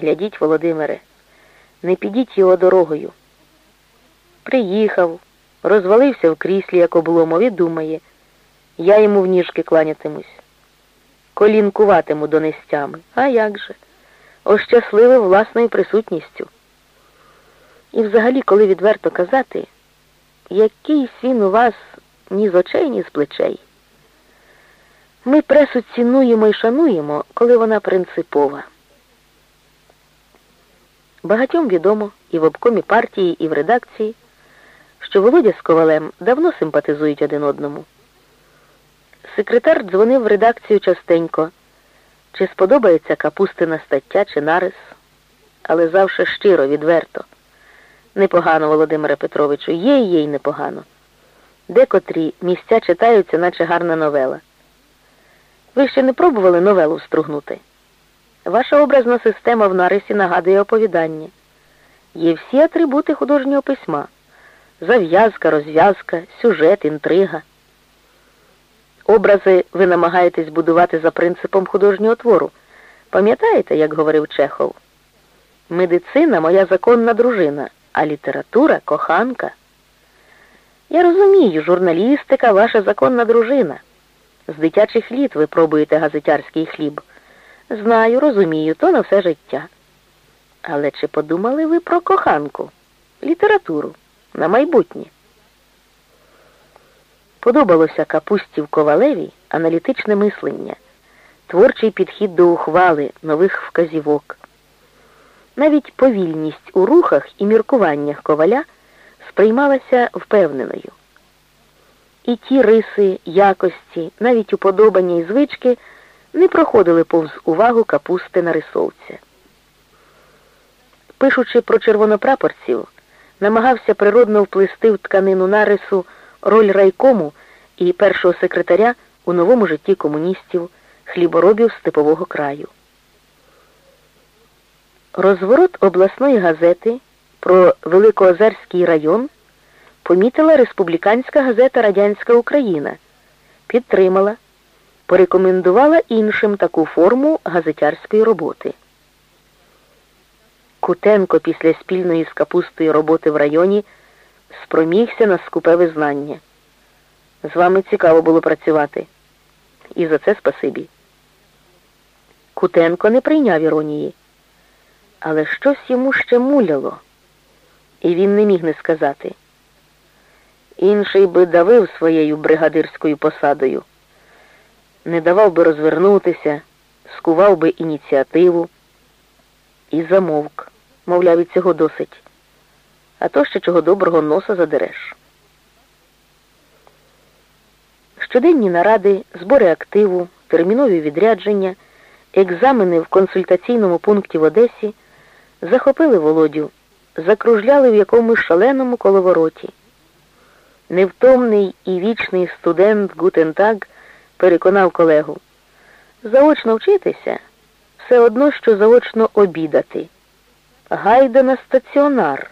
Глядіть, Володимире, не підіть його дорогою. Приїхав, розвалився в кріслі, як обломов, і думає, я йому в ніжки кланятимусь. Колінкуватиму донестями. А як же? Ощасливив власною присутністю. І взагалі, коли відверто казати, якийсь він у вас ні з очей, ні з плечей. Ми пресу цінуємо і шануємо, коли вона принципова. Багатьом відомо і в обкомі партії, і в редакції, що Володя з Ковалем давно симпатизують один одному. Секретар дзвонив в редакцію частенько, чи сподобається капустина стаття чи нарис, але завше щиро, відверто. Непогано, Володимире Петровичу, є і є й непогано. Декотрі місця читаються, наче гарна новела. Ви ще не пробували новелу стругнути? Ваша образна система в нарисі нагадує оповідання. Є всі атрибути художнього письма зав'язка, розв'язка, сюжет, інтрига. Образи ви намагаєтесь будувати за принципом художнього твору. Пам'ятаєте, як говорив Чехов? Медицина моя законна дружина, а література коханка. Я розумію, журналістика ваша законна дружина. З дитячих літ ви пробуєте газетярський хліб. Знаю, розумію, то на все життя. Але чи подумали ви про коханку, літературу на майбутнє? Подобалося Капустів Ковалеві аналітичне мислення, творчий підхід до ухвали, нових вказівок. Навіть повільність у рухах і міркуваннях коваля сприймалася впевненою. І ті риси, якості, навіть уподобання і звички не проходили повз увагу капусти на рисовця. Пишучи про червонопрапорців, намагався природно вплести в тканину нарису роль райкому і першого секретаря у новому житті комуністів, хліборобів степового краю. Розворот обласної газети про Великоозерський район помітила республіканська газета Радянська Україна, підтримала, порекомендувала іншим таку форму газетярської роботи. Кутенко після спільної з капустою роботи в районі спромігся на скупе визнання. З вами цікаво було працювати. І за це спасибі. Кутенко не прийняв іронії, але щось йому ще муляло, і він не міг не сказати. Інший би давив своєю бригадирською посадою, не давав би розвернутися, скував би ініціативу і замовк, мовляв, і цього досить. А то ще чого доброго носа задереш. Щоденні наради, збори активу, термінові відрядження, екзамени в консультаційному пункті в Одесі захопили Володю, закружляли в якомусь шаленому коловороті. Невтомний і вічний студент Гутентаг переконав колегу. Заочно вчитися все одно, що заочно обідати. Гайда на стаціонар.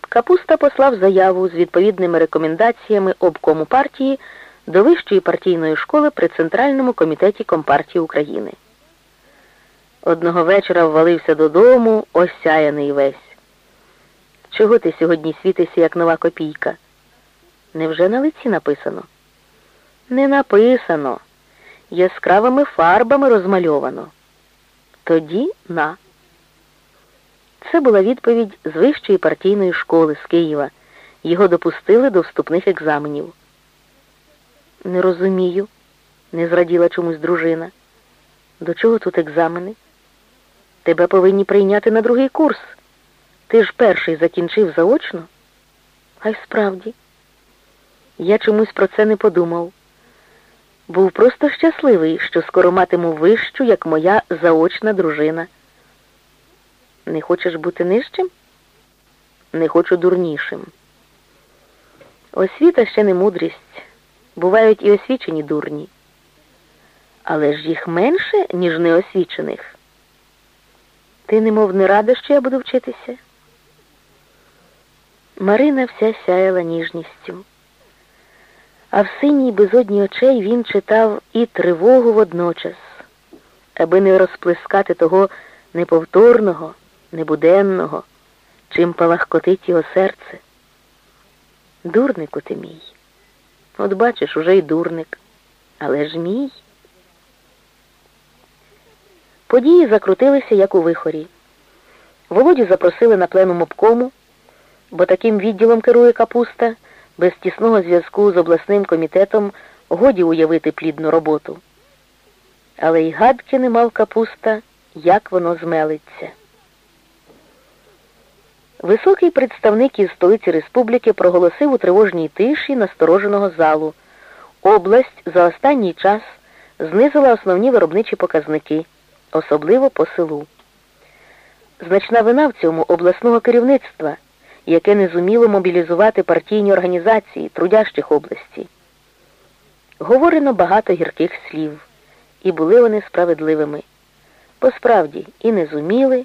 Капуста послав заяву з відповідними рекомендаціями обкому партії до Вищої партійної школи при Центральному комітеті Компартії України. Одного вечора ввалився додому, осяяний весь. Чого ти сьогодні світишся, як нова копійка? Невже на лиці написано? Не написано. Яскравими фарбами розмальовано. Тоді на. Це була відповідь з вищої партійної школи з Києва. Його допустили до вступних екзаменів. Не розумію, не зраділа чомусь дружина. До чого тут екзамени? Тебе повинні прийняти на другий курс. Ти ж перший закінчив заочно? А й справді. Я чомусь про це не подумав. Був просто щасливий, що скоро матиму вищу, як моя заочна дружина. Не хочеш бути нижчим? Не хочу дурнішим. Освіта ще не мудрість. Бувають і освічені дурні. Але ж їх менше, ніж неосвічених. Ти немов не рада, що я буду вчитися? Марина вся сяяла ніжністю. А в синій безодні очей він читав і тривогу водночас, аби не розплескати того неповторного, небуденного, чим палахкотить його серце. Дурнику ти мій. От бачиш, уже й дурник, але ж мій. Події закрутилися, як у вихорі. Володю запросили на пленум обкому, бо таким відділом керує капуста, без тісного зв'язку з обласним комітетом годі уявити плідну роботу. Але й гадки не мав капуста, як воно змелиться. Високий представник із столиці республіки проголосив у тривожній тиші настороженого залу. Область за останній час знизила основні виробничі показники, особливо по селу. Значна вина в цьому обласного керівництва, яке не зуміло мобілізувати партійні організації трудящих області. Говорено багато гірких слів, і були вони справедливими. Посправді і не зуміли,